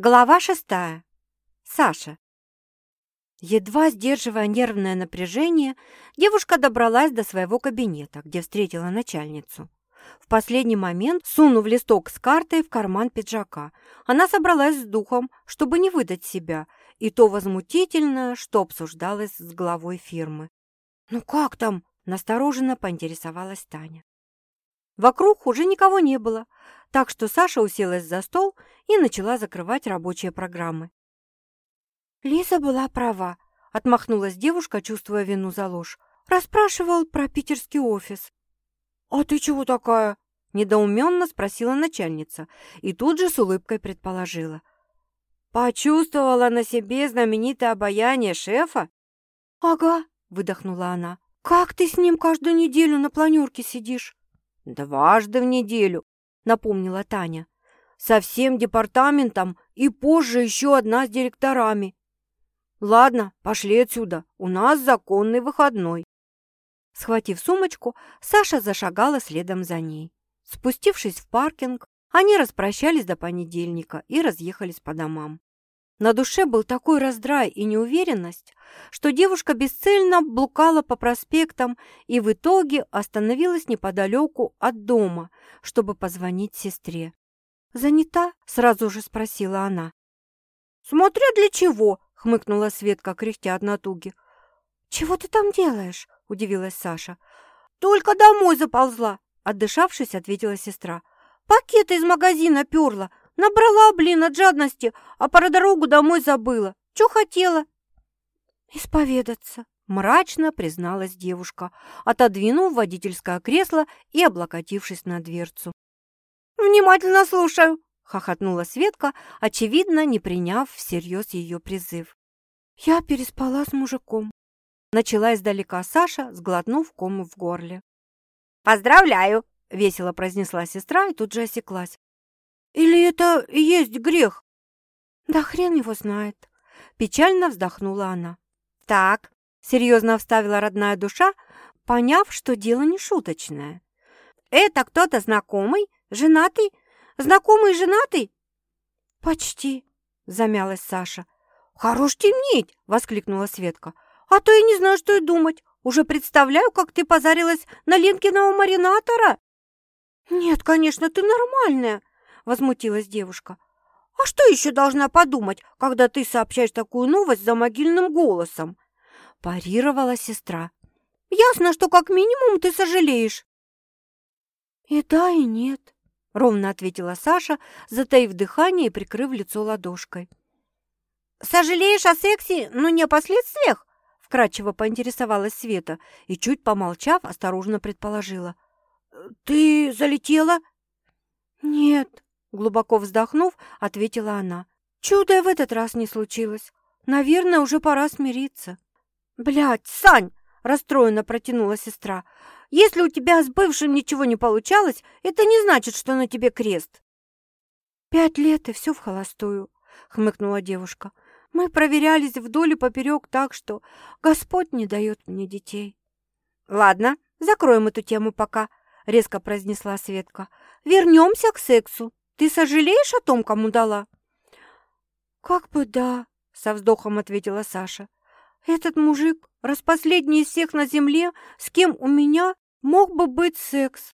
Глава шестая. Саша. Едва сдерживая нервное напряжение, девушка добралась до своего кабинета, где встретила начальницу. В последний момент, сунув листок с картой в карман пиджака, она собралась с духом, чтобы не выдать себя, и то возмутительное, что обсуждалось с главой фирмы. «Ну как там?» – настороженно поинтересовалась Таня. Вокруг уже никого не было, так что Саша уселась за стол и начала закрывать рабочие программы. Лиза была права, отмахнулась девушка, чувствуя вину за ложь. Расспрашивал про питерский офис. «А ты чего такая?» – недоуменно спросила начальница и тут же с улыбкой предположила. «Почувствовала на себе знаменитое обаяние шефа?» «Ага», – выдохнула она. «Как ты с ним каждую неделю на планерке сидишь?» «Дважды в неделю», — напомнила Таня. «Со всем департаментом и позже еще одна с директорами». «Ладно, пошли отсюда, у нас законный выходной». Схватив сумочку, Саша зашагала следом за ней. Спустившись в паркинг, они распрощались до понедельника и разъехались по домам. На душе был такой раздрай и неуверенность, что девушка бесцельно блукала по проспектам и в итоге остановилась неподалеку от дома, чтобы позвонить сестре. «Занята?» – сразу же спросила она. «Смотря для чего?» – хмыкнула Светка, кряхтя от натуги. «Чего ты там делаешь?» – удивилась Саша. «Только домой заползла!» – отдышавшись, ответила сестра. «Пакеты из магазина перла, Набрала, блин, от жадности, а про дорогу домой забыла. Чё хотела?» «Исповедаться», — мрачно призналась девушка, отодвинув водительское кресло и облокотившись на дверцу. «Внимательно слушаю», — хохотнула Светка, очевидно, не приняв всерьез ее призыв. «Я переспала с мужиком», — начала издалека Саша, сглотнув кому в горле. «Поздравляю!» — весело произнесла сестра и тут же осеклась. Или это и есть грех?» «Да хрен его знает», – печально вздохнула она. «Так», – серьезно вставила родная душа, поняв, что дело не шуточное. «Это кто-то знакомый? Женатый? Знакомый женатый?» «Почти», – замялась Саша. «Хорош темнеть!» – воскликнула Светка. «А то я не знаю, что и думать. Уже представляю, как ты позарилась на Ленкиного маринатора!» «Нет, конечно, ты нормальная!» Возмутилась девушка. «А что еще должна подумать, когда ты сообщаешь такую новость за могильным голосом?» Парировала сестра. «Ясно, что как минимум ты сожалеешь». «И да, и нет», — ровно ответила Саша, затаив дыхание и прикрыв лицо ладошкой. «Сожалеешь о сексе, но не о последствиях?» Вкратчиво поинтересовалась Света и, чуть помолчав, осторожно предположила. «Ты залетела?» «Нет», Глубоко вздохнув, ответила она. Чудо в этот раз не случилось. Наверное, уже пора смириться. Блядь, Сань, расстроенно протянула сестра. Если у тебя с бывшим ничего не получалось, это не значит, что на тебе крест. Пять лет и все в холостую, хмыкнула девушка. Мы проверялись вдоль и поперек так, что Господь не дает мне детей. Ладно, закроем эту тему пока, резко произнесла Светка. Вернемся к сексу. Ты сожалеешь о том, кому дала?» «Как бы да», — со вздохом ответила Саша. «Этот мужик, распоследний из всех на земле, с кем у меня мог бы быть секс».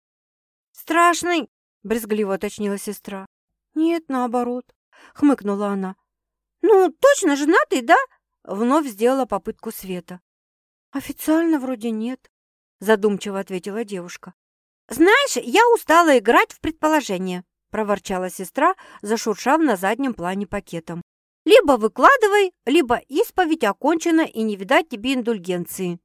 «Страшный», — брезгливо уточнила сестра. «Нет, наоборот», — хмыкнула она. «Ну, точно женатый, да?» — вновь сделала попытку Света. «Официально вроде нет», — задумчиво ответила девушка. «Знаешь, я устала играть в предположение», – проворчала сестра, зашуршав на заднем плане пакетом. «Либо выкладывай, либо исповедь окончена и не видать тебе индульгенции».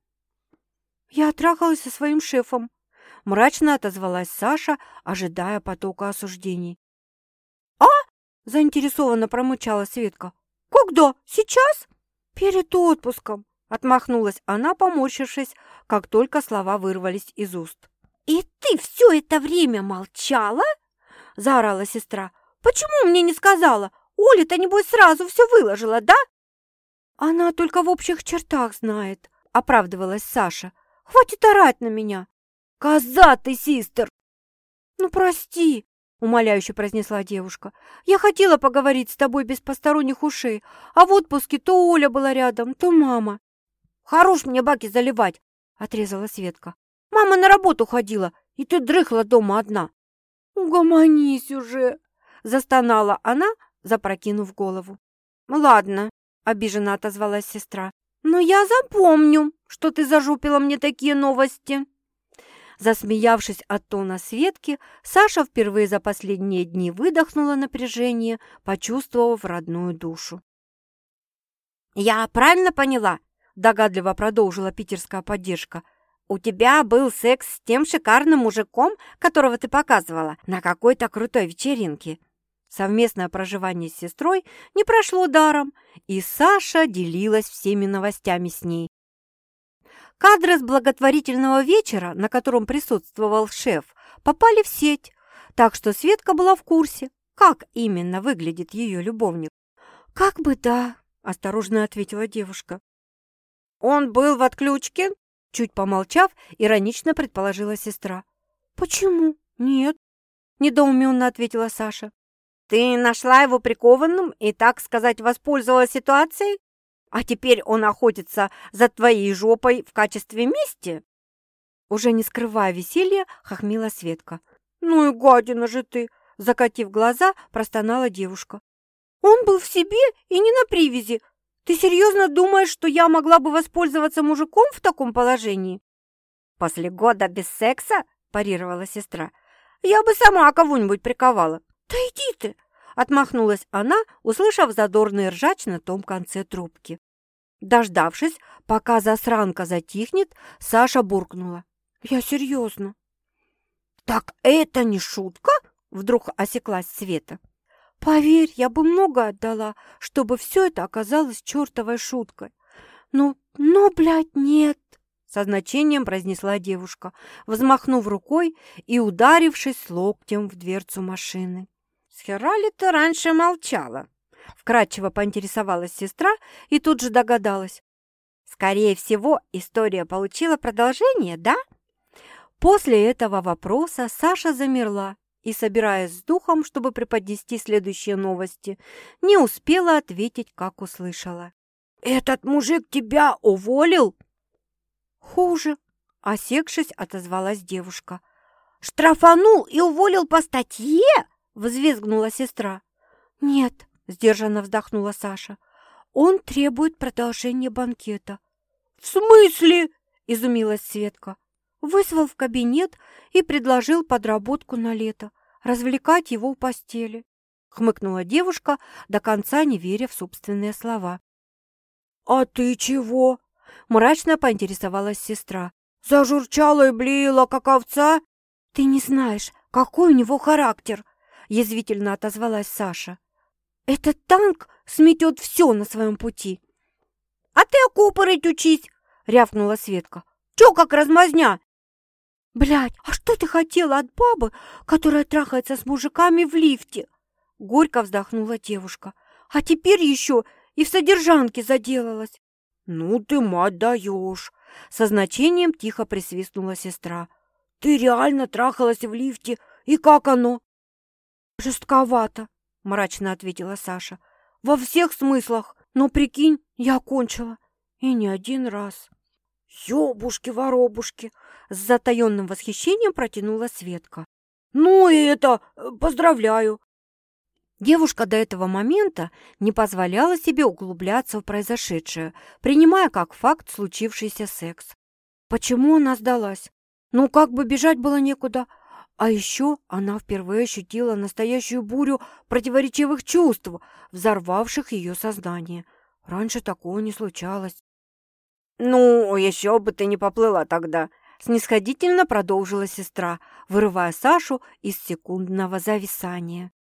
«Я трахалась со своим шефом», – мрачно отозвалась Саша, ожидая потока осуждений. «А?» – заинтересованно промычала Светка. «Когда? Сейчас?» «Перед отпуском», – отмахнулась она, поморщившись, как только слова вырвались из уст. «И ты все это время молчала?» – заорала сестра. «Почему мне не сказала? Оля-то, небось, сразу все выложила, да?» «Она только в общих чертах знает», – оправдывалась Саша. «Хватит орать на меня!» «Коза ты, систер!» «Ну, прости!» – умоляюще произнесла девушка. «Я хотела поговорить с тобой без посторонних ушей, а в отпуске то Оля была рядом, то мама». «Хорош мне баки заливать!» — отрезала Светка. «Мама на работу ходила, и ты дрыхла дома одна». «Угомонись уже!» — застонала она, запрокинув голову. «Ладно», — обиженно отозвалась сестра. «Но я запомню, что ты зажупила мне такие новости». Засмеявшись от тона Светки, Саша впервые за последние дни выдохнула напряжение, почувствовав родную душу. «Я правильно поняла?» – догадливо продолжила питерская поддержка. «У тебя был секс с тем шикарным мужиком, которого ты показывала на какой-то крутой вечеринке?» Совместное проживание с сестрой не прошло даром, и Саша делилась всеми новостями с ней. Кадры с благотворительного вечера, на котором присутствовал шеф, попали в сеть, так что Светка была в курсе, как именно выглядит ее любовник. «Как бы да», – осторожно ответила девушка. «Он был в отключке?» – чуть помолчав, иронично предположила сестра. «Почему? Нет», – недоуменно ответила Саша. «Ты нашла его прикованным и, так сказать, воспользовалась ситуацией?» А теперь он охотится за твоей жопой в качестве мести?» Уже не скрывая веселья, хохмила Светка. «Ну и гадина же ты!» Закатив глаза, простонала девушка. «Он был в себе и не на привязи. Ты серьезно думаешь, что я могла бы воспользоваться мужиком в таком положении?» «После года без секса?» – парировала сестра. «Я бы сама кого-нибудь приковала». «Да иди ты!» Отмахнулась она, услышав задорный ржач на том конце трубки. Дождавшись, пока засранка затихнет, Саша буркнула. «Я серьезно». «Так это не шутка?» – вдруг осеклась Света. «Поверь, я бы много отдала, чтобы все это оказалось чертовой шуткой. Ну, ну, блядь, нет!» Со значением произнесла девушка, взмахнув рукой и ударившись локтем в дверцу машины. «С хера ли ты раньше молчала?» Вкратчиво поинтересовалась сестра и тут же догадалась. «Скорее всего, история получила продолжение, да?» После этого вопроса Саша замерла и, собираясь с духом, чтобы преподнести следующие новости, не успела ответить, как услышала. «Этот мужик тебя уволил?» «Хуже», — осекшись, отозвалась девушка. «Штрафанул и уволил по статье?» – взвизгнула сестра. «Нет», – сдержанно вздохнула Саша. «Он требует продолжения банкета». «В смысле?» – изумилась Светка. Вызвал в кабинет и предложил подработку на лето, развлекать его в постели. Хмыкнула девушка, до конца не веря в собственные слова. «А ты чего?» – мрачно поинтересовалась сестра. «Зажурчала и блеяла, как овца?» «Ты не знаешь, какой у него характер!» язвительно отозвалась Саша. «Этот танк сметет все на своем пути!» «А ты окупорить учись!» — рявкнула Светка. «Че как размазня?» «Блядь, а что ты хотела от бабы, которая трахается с мужиками в лифте?» Горько вздохнула девушка. «А теперь еще и в содержанке заделалась». «Ну ты, мать, даешь!» Со значением тихо присвистнула сестра. «Ты реально трахалась в лифте? И как оно?» «Жестковато», — мрачно ответила Саша. «Во всех смыслах. Но, прикинь, я кончила. И не один раз». «Ёбушки-воробушки!» — с затаённым восхищением протянула Светка. «Ну и это... Э, поздравляю!» Девушка до этого момента не позволяла себе углубляться в произошедшее, принимая как факт случившийся секс. Почему она сдалась? Ну, как бы бежать было некуда, а еще она впервые ощутила настоящую бурю противоречивых чувств, взорвавших ее сознание. Раньше такого не случалось. «Ну, еще бы ты не поплыла тогда!» Снисходительно продолжила сестра, вырывая Сашу из секундного зависания.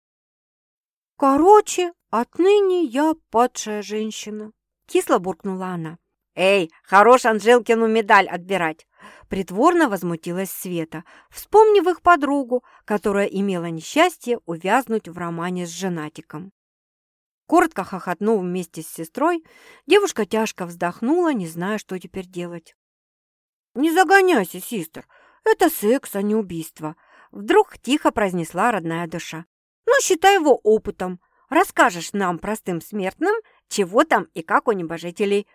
«Короче, отныне я падшая женщина», — кисло буркнула она. «Эй, хорош Анжелкину медаль отбирать!» Притворно возмутилась Света, вспомнив их подругу, которая имела несчастье увязнуть в романе с женатиком. Коротко хохотнув вместе с сестрой, девушка тяжко вздохнула, не зная, что теперь делать. «Не загоняйся, систер, это секс, а не убийство», Вдруг тихо произнесла родная душа. «Ну, считай его опытом. Расскажешь нам, простым смертным, чего там и как у небожителей.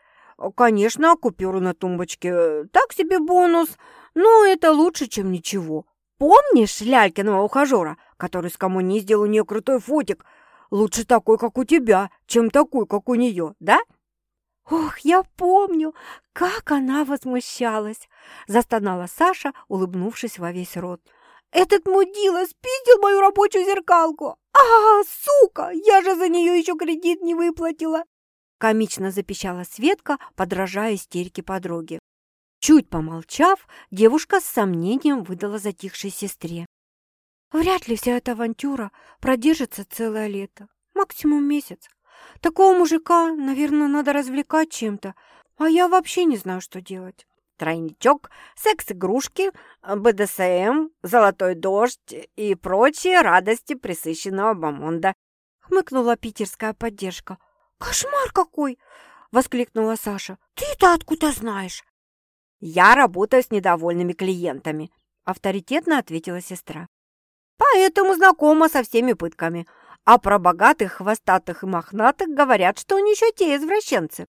Конечно, купюру на тумбочке. Так себе бонус, но это лучше, чем ничего. Помнишь Лялькиного ухажера, который скоммуниздил у нее крутой фотик? Лучше такой, как у тебя, чем такой, как у нее, да?» «Ох, я помню, как она возмущалась!» – застонала Саша, улыбнувшись во весь рот. «Этот мудила спиздил мою рабочую зеркалку! А, сука, я же за нее еще кредит не выплатила!» Комично запищала Светка, подражая истерике подруги. Чуть помолчав, девушка с сомнением выдала затихшей сестре. «Вряд ли вся эта авантюра продержится целое лето, максимум месяц. Такого мужика, наверное, надо развлекать чем-то, а я вообще не знаю, что делать. Тройничок, секс-игрушки, БДСМ, золотой дождь и прочие радости присыщенного бомонда. Хмыкнула питерская поддержка. «Кошмар какой!» — воскликнула Саша. «Ты-то откуда знаешь?» «Я работаю с недовольными клиентами», — авторитетно ответила сестра. «Поэтому знакома со всеми пытками. А про богатых, хвостатых и мохнатых говорят, что они еще те извращенцы.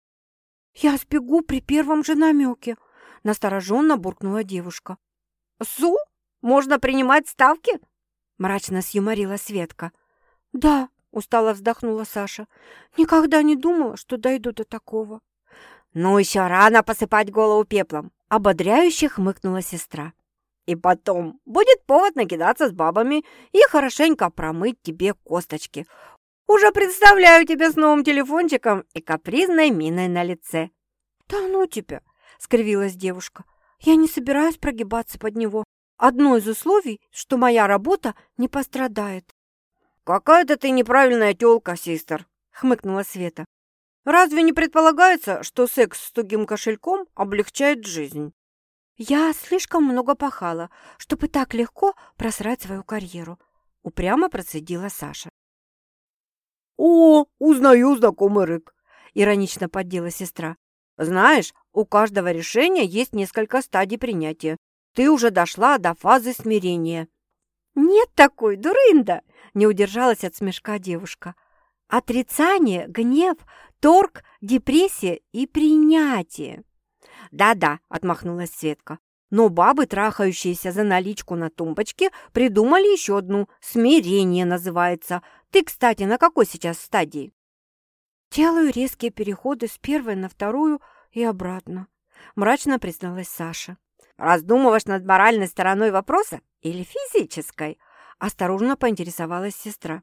«Я сбегу при первом же намеке», – настороженно буркнула девушка. «Су? Можно принимать ставки?» – мрачно сюморила Светка. «Да», – устало вздохнула Саша. «Никогда не думала, что дойду до такого». «Ну, еще рано посыпать голову пеплом», – ободряюще хмыкнула сестра. И потом будет повод накидаться с бабами и хорошенько промыть тебе косточки. Уже представляю тебя с новым телефончиком и капризной миной на лице». «Да ну тебя!» — скривилась девушка. «Я не собираюсь прогибаться под него. Одно из условий, что моя работа не пострадает». «Какая-то ты неправильная тёлка, систер», — хмыкнула Света. «Разве не предполагается, что секс с тугим кошельком облегчает жизнь?» «Я слишком много пахала, чтобы так легко просрать свою карьеру», — упрямо процедила Саша. «О, узнаю знакомый рык», — иронично поддела сестра. «Знаешь, у каждого решения есть несколько стадий принятия. Ты уже дошла до фазы смирения». «Нет такой, дурында!» — не удержалась от смешка девушка. «Отрицание, гнев, торг, депрессия и принятие». «Да-да», — отмахнулась Светка. «Но бабы, трахающиеся за наличку на тумбочке, придумали еще одну. Смирение называется. Ты, кстати, на какой сейчас стадии?» «Делаю резкие переходы с первой на вторую и обратно», — мрачно призналась Саша. «Раздумываешь над моральной стороной вопроса или физической?» — осторожно поинтересовалась сестра.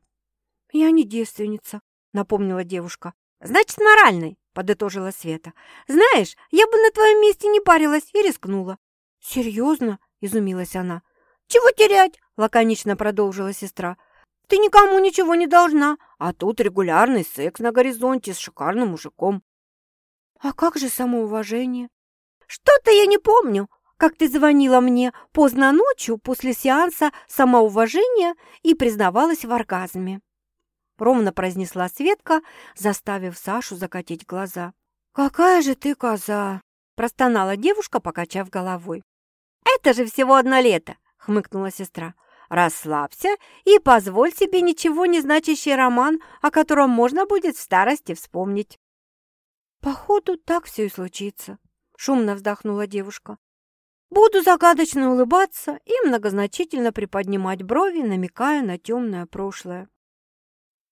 «Я не девственница», — напомнила девушка. «Значит, моральной», — подытожила Света. «Знаешь, я бы на твоем месте не парилась и рискнула». «Серьезно?» — изумилась она. «Чего терять?» — лаконично продолжила сестра. «Ты никому ничего не должна, а тут регулярный секс на горизонте с шикарным мужиком». «А как же самоуважение?» «Что-то я не помню, как ты звонила мне поздно ночью после сеанса самоуважения и признавалась в оргазме». — ровно произнесла Светка, заставив Сашу закатить глаза. «Какая же ты коза!» – простонала девушка, покачав головой. «Это же всего одно лето!» – хмыкнула сестра. «Расслабься и позволь себе ничего не значащий роман, о котором можно будет в старости вспомнить». «Походу, так все и случится», – шумно вздохнула девушка. «Буду загадочно улыбаться и многозначительно приподнимать брови, намекая на темное прошлое».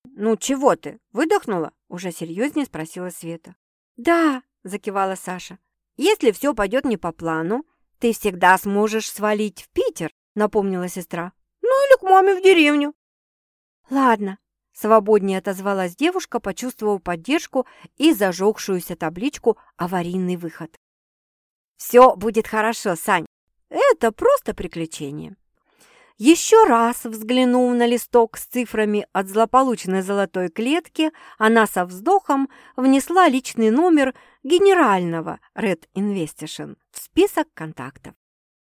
«Ну, чего ты? Выдохнула?» – уже серьезнее спросила Света. «Да», – закивала Саша. «Если все пойдет не по плану, ты всегда сможешь свалить в Питер», – напомнила сестра. «Ну или к маме в деревню». «Ладно», – свободнее отозвалась девушка, почувствовав поддержку и зажегшуюся табличку «Аварийный выход». «Все будет хорошо, Сань. Это просто приключение». Еще раз взглянув на листок с цифрами от злополучной золотой клетки, она со вздохом внесла личный номер генерального Red Investation в список контактов.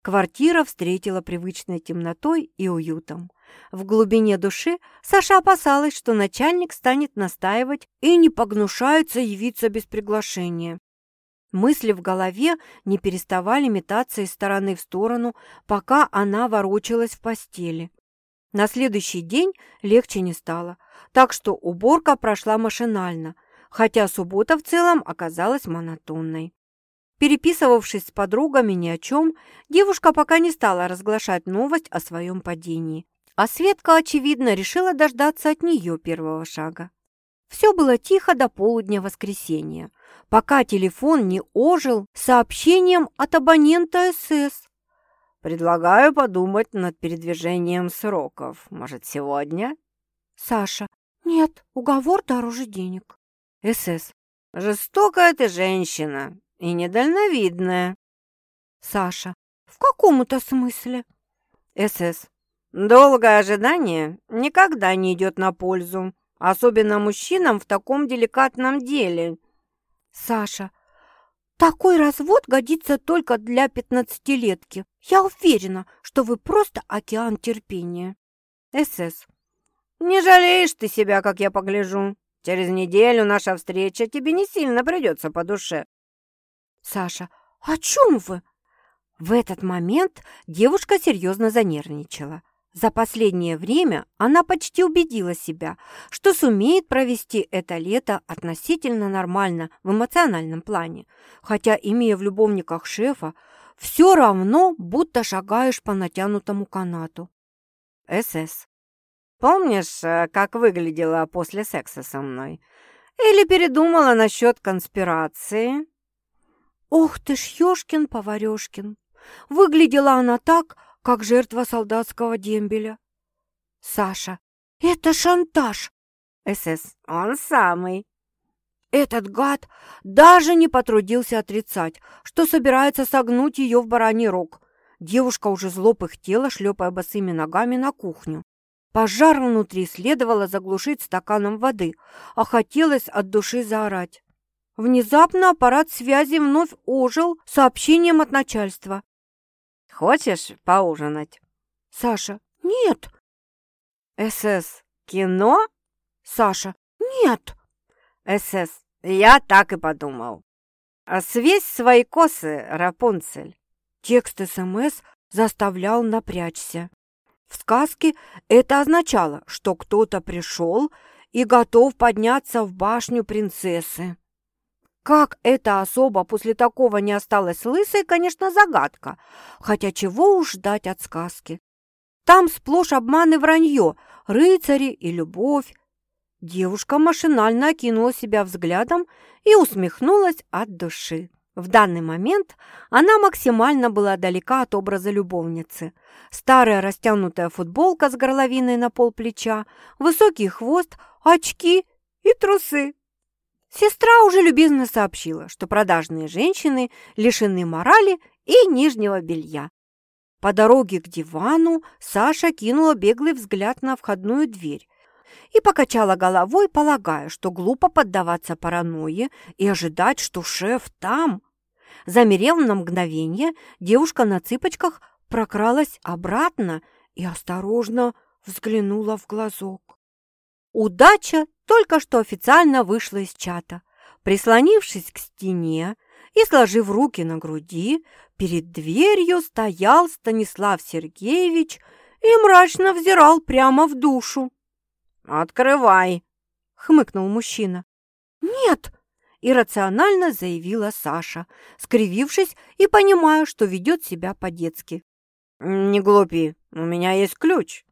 Квартира встретила привычной темнотой и уютом. В глубине души Саша опасалась, что начальник станет настаивать и не погнушается явиться без приглашения. Мысли в голове не переставали метаться из стороны в сторону, пока она ворочалась в постели. На следующий день легче не стало, так что уборка прошла машинально, хотя суббота в целом оказалась монотонной. Переписывавшись с подругами ни о чем, девушка пока не стала разглашать новость о своем падении. А Светка, очевидно, решила дождаться от нее первого шага. Все было тихо до полудня воскресенья, пока телефон не ожил сообщением от абонента СС. «Предлагаю подумать над передвижением сроков. Может, сегодня?» Саша. «Нет, уговор дороже денег». СС. «Жестокая ты женщина и недальновидная». Саша. «В каком-то смысле?» СС. «Долгое ожидание никогда не идет на пользу, особенно мужчинам в таком деликатном деле». Саша. «Такой развод годится только для пятнадцатилетки. Я уверена, что вы просто океан терпения». СС. «Не жалеешь ты себя, как я погляжу. Через неделю наша встреча тебе не сильно придется по душе». Саша. «О чем вы?» В этот момент девушка серьезно занервничала. За последнее время она почти убедила себя, что сумеет провести это лето относительно нормально в эмоциональном плане, хотя, имея в любовниках шефа, все равно будто шагаешь по натянутому канату. СС. Помнишь, э, как выглядела после секса со мной? Или передумала насчет конспирации? Ох ты ж, Ёшкин-поварёшкин! Выглядела она так, как жертва солдатского дембеля. Саша. Это шантаж. СС. Он самый. Этот гад даже не потрудился отрицать, что собирается согнуть ее в бараний рог. Девушка уже зло пыхтела, шлепая босыми ногами на кухню. Пожар внутри следовало заглушить стаканом воды, а хотелось от души заорать. Внезапно аппарат связи вновь ожил сообщением от начальства. Хочешь поужинать? Саша. Нет. СС. Кино? Саша. Нет. СС. Я так и подумал. А свесь свои косы, Рапунцель. Текст СМС заставлял напрячься. В сказке это означало, что кто-то пришел и готов подняться в башню принцессы. Как эта особа после такого не осталась лысой, конечно, загадка. Хотя чего уж ждать от сказки? Там сплошь обман и вранье, рыцари и любовь. Девушка машинально окинула себя взглядом и усмехнулась от души. В данный момент она максимально была далека от образа любовницы. Старая растянутая футболка с горловиной на пол плеча, высокий хвост, очки и трусы. Сестра уже любезно сообщила, что продажные женщины лишены морали и нижнего белья. По дороге к дивану Саша кинула беглый взгляд на входную дверь и покачала головой, полагая, что глупо поддаваться паранойе и ожидать, что шеф там. Замерев на мгновение, девушка на цыпочках прокралась обратно и осторожно взглянула в глазок. Удача только что официально вышла из чата. Прислонившись к стене и сложив руки на груди, перед дверью стоял Станислав Сергеевич и мрачно взирал прямо в душу. «Открывай!» — хмыкнул мужчина. «Нет!» — иррационально заявила Саша, скривившись и понимая, что ведет себя по-детски. «Не глупи, у меня есть ключ».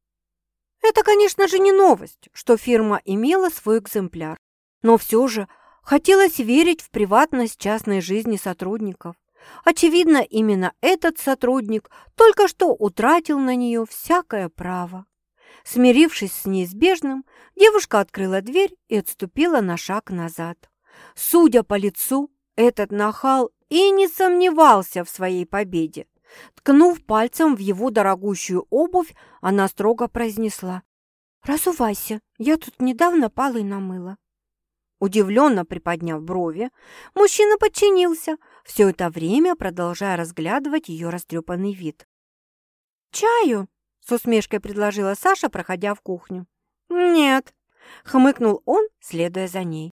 Это, конечно же, не новость, что фирма имела свой экземпляр, но все же хотелось верить в приватность частной жизни сотрудников. Очевидно, именно этот сотрудник только что утратил на нее всякое право. Смирившись с неизбежным, девушка открыла дверь и отступила на шаг назад. Судя по лицу, этот нахал и не сомневался в своей победе. Ткнув пальцем в его дорогущую обувь, она строго произнесла. «Разувайся, я тут недавно полы намыла». Удивленно приподняв брови, мужчина подчинился, все это время продолжая разглядывать ее растрепанный вид. «Чаю?» — с усмешкой предложила Саша, проходя в кухню. «Нет», — хмыкнул он, следуя за ней.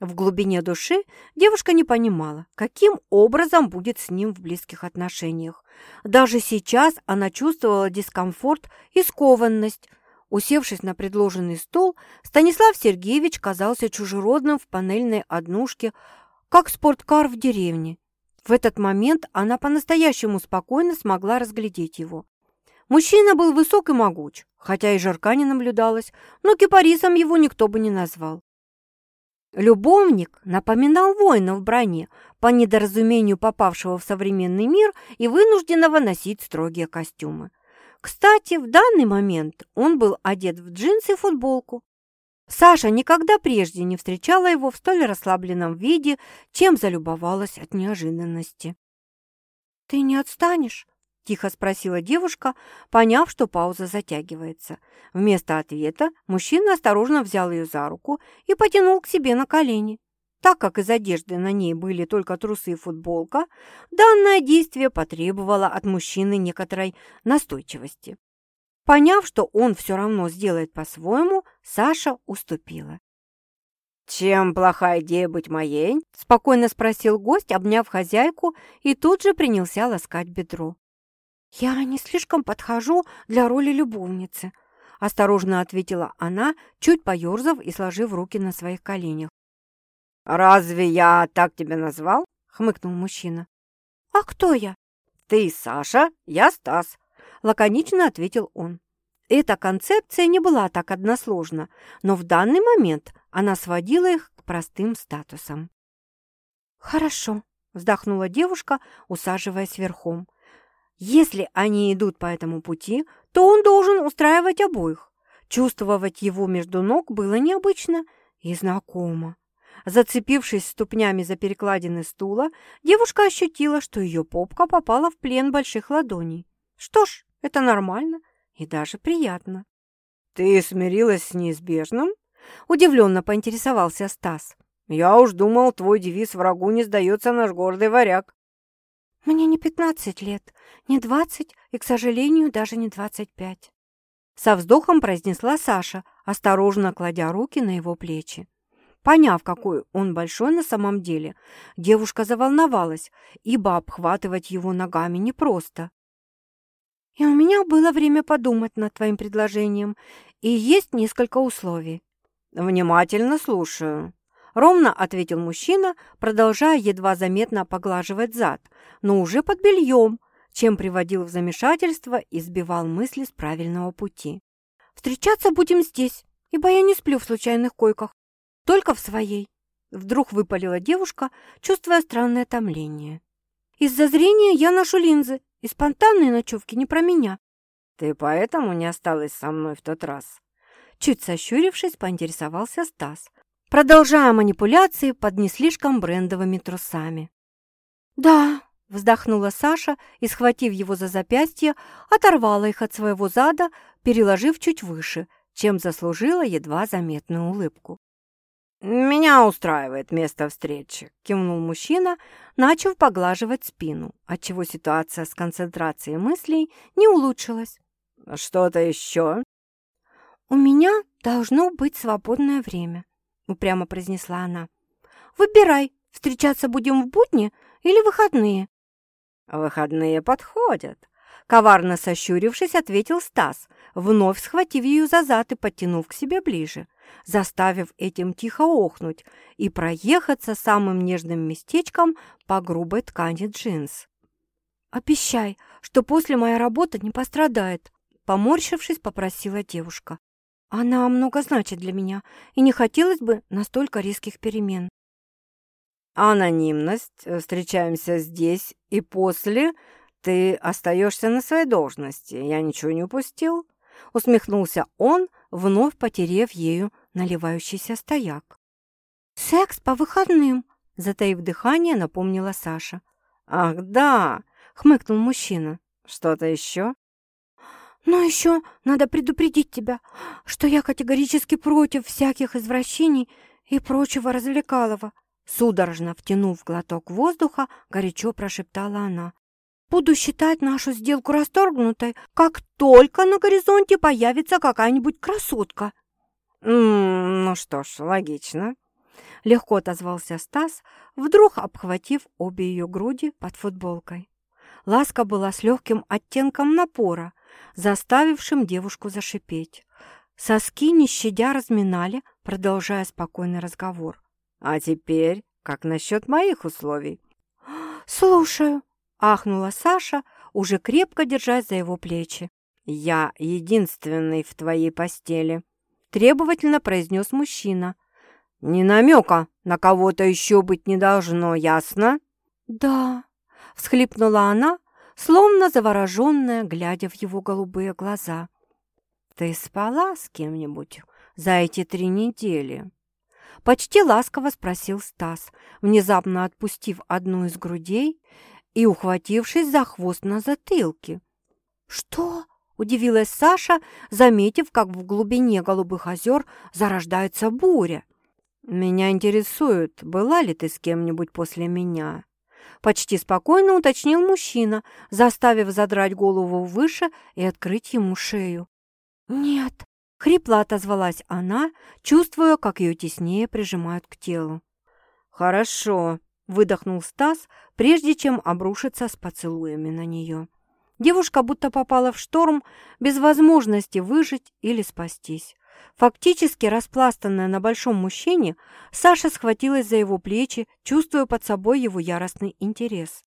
В глубине души девушка не понимала, каким образом будет с ним в близких отношениях. Даже сейчас она чувствовала дискомфорт и скованность. Усевшись на предложенный стол, Станислав Сергеевич казался чужеродным в панельной однушке, как спорткар в деревне. В этот момент она по-настоящему спокойно смогла разглядеть его. Мужчина был высок и могуч, хотя и жарка не наблюдалось, но кипарисом его никто бы не назвал. Любовник напоминал воина в броне, по недоразумению попавшего в современный мир и вынужденного носить строгие костюмы. Кстати, в данный момент он был одет в джинсы и футболку. Саша никогда прежде не встречала его в столь расслабленном виде, чем залюбовалась от неожиданности. «Ты не отстанешь?» – тихо спросила девушка, поняв, что пауза затягивается. Вместо ответа мужчина осторожно взял ее за руку и потянул к себе на колени. Так как из одежды на ней были только трусы и футболка, данное действие потребовало от мужчины некоторой настойчивости. Поняв, что он все равно сделает по-своему, Саша уступила. «Чем плохая идея быть моей?» – спокойно спросил гость, обняв хозяйку, и тут же принялся ласкать бедро. «Я не слишком подхожу для роли любовницы», – осторожно ответила она, чуть поерзав и сложив руки на своих коленях. «Разве я так тебя назвал?» – хмыкнул мужчина. «А кто я?» «Ты Саша, я Стас», – лаконично ответил он. Эта концепция не была так односложна, но в данный момент она сводила их к простым статусам. «Хорошо», – вздохнула девушка, усаживаясь верхом. Если они идут по этому пути, то он должен устраивать обоих. Чувствовать его между ног было необычно и знакомо. Зацепившись ступнями за перекладины стула, девушка ощутила, что ее попка попала в плен больших ладоней. Что ж, это нормально и даже приятно. «Ты смирилась с неизбежным?» – удивленно поинтересовался Стас. «Я уж думал, твой девиз «Врагу не сдается наш гордый варяг». «Мне не пятнадцать лет, не двадцать и, к сожалению, даже не двадцать пять». Со вздохом произнесла Саша, осторожно кладя руки на его плечи. Поняв, какой он большой на самом деле, девушка заволновалась, ибо обхватывать его ногами непросто. «И у меня было время подумать над твоим предложением, и есть несколько условий». «Внимательно слушаю», Ровно ответил мужчина, продолжая едва заметно поглаживать зад, но уже под бельем, чем приводил в замешательство и сбивал мысли с правильного пути. «Встречаться будем здесь, ибо я не сплю в случайных койках, только в своей», вдруг выпалила девушка, чувствуя странное томление. «Из-за зрения я ношу линзы, и спонтанные ночевки не про меня». «Ты поэтому не осталась со мной в тот раз?» Чуть сощурившись, поинтересовался Стас, продолжая манипуляции под не слишком брендовыми трусами. «Да», — вздохнула Саша и, схватив его за запястье, оторвала их от своего зада, переложив чуть выше, чем заслужила едва заметную улыбку. «Меня устраивает место встречи», — кивнул мужчина, начав поглаживать спину, отчего ситуация с концентрацией мыслей не улучшилась. «Что-то еще?» «У меня должно быть свободное время», упрямо произнесла она. «Выбирай, встречаться будем в будни или выходные?» «Выходные подходят», — коварно сощурившись, ответил Стас, вновь схватив ее за зад и подтянув к себе ближе, заставив этим тихо охнуть и проехаться самым нежным местечком по грубой ткани джинс. «Обещай, что после моя работа не пострадает», — поморщившись, попросила девушка. Она много значит для меня, и не хотелось бы настолько резких перемен. Анонимность. Встречаемся здесь, и после ты остаешься на своей должности. Я ничего не упустил. Усмехнулся он, вновь потерев ею наливающийся стояк. «Секс по выходным», — затаив дыхание, напомнила Саша. «Ах, да!» — хмыкнул мужчина. «Что-то еще?» Но еще надо предупредить тебя, что я категорически против всяких извращений и прочего развлекалого. Судорожно втянув глоток воздуха, горячо прошептала она. Буду считать нашу сделку расторгнутой, как только на горизонте появится какая-нибудь красотка. «Ну что ж, логично». Легко отозвался Стас, вдруг обхватив обе ее груди под футболкой. Ласка была с легким оттенком напора, заставившим девушку зашипеть. Соски, не щадя, разминали, продолжая спокойный разговор. «А теперь, как насчет моих условий?» «Слушаю», — ахнула Саша, уже крепко держась за его плечи. «Я единственный в твоей постели», — требовательно произнес мужчина. «Ни намека на кого-то еще быть не должно, ясно?» «Да», — всхлипнула она, словно завороженная, глядя в его голубые глаза. «Ты спала с кем-нибудь за эти три недели?» Почти ласково спросил Стас, внезапно отпустив одну из грудей и ухватившись за хвост на затылке. «Что?» – удивилась Саша, заметив, как в глубине голубых озер зарождается буря. «Меня интересует, была ли ты с кем-нибудь после меня?» Почти спокойно уточнил мужчина, заставив задрать голову выше и открыть ему шею. «Нет», — хрипло отозвалась она, чувствуя, как ее теснее прижимают к телу. «Хорошо», — выдохнул Стас, прежде чем обрушиться с поцелуями на нее. Девушка будто попала в шторм без возможности выжить или спастись. Фактически распластанная на большом мужчине, Саша схватилась за его плечи, чувствуя под собой его яростный интерес.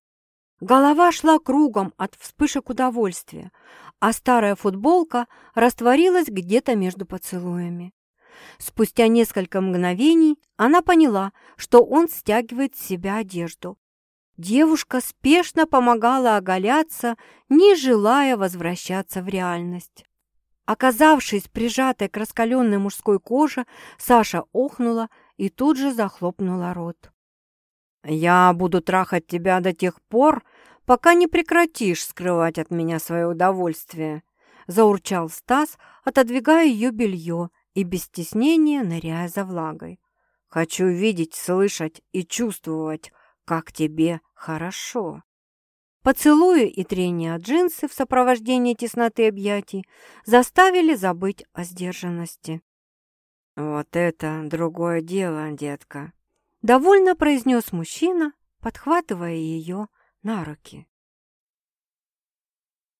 Голова шла кругом от вспышек удовольствия, а старая футболка растворилась где-то между поцелуями. Спустя несколько мгновений она поняла, что он стягивает с себя одежду. Девушка спешно помогала оголяться, не желая возвращаться в реальность. Оказавшись прижатой к раскаленной мужской коже, Саша охнула и тут же захлопнула рот. «Я буду трахать тебя до тех пор, пока не прекратишь скрывать от меня свое удовольствие», заурчал Стас, отодвигая ее белье и без стеснения ныряя за влагой. «Хочу видеть, слышать и чувствовать, как тебе хорошо». Поцелуи и трение от джинсы в сопровождении тесноты объятий заставили забыть о сдержанности. «Вот это другое дело, детка», — довольно произнес мужчина, подхватывая ее на руки.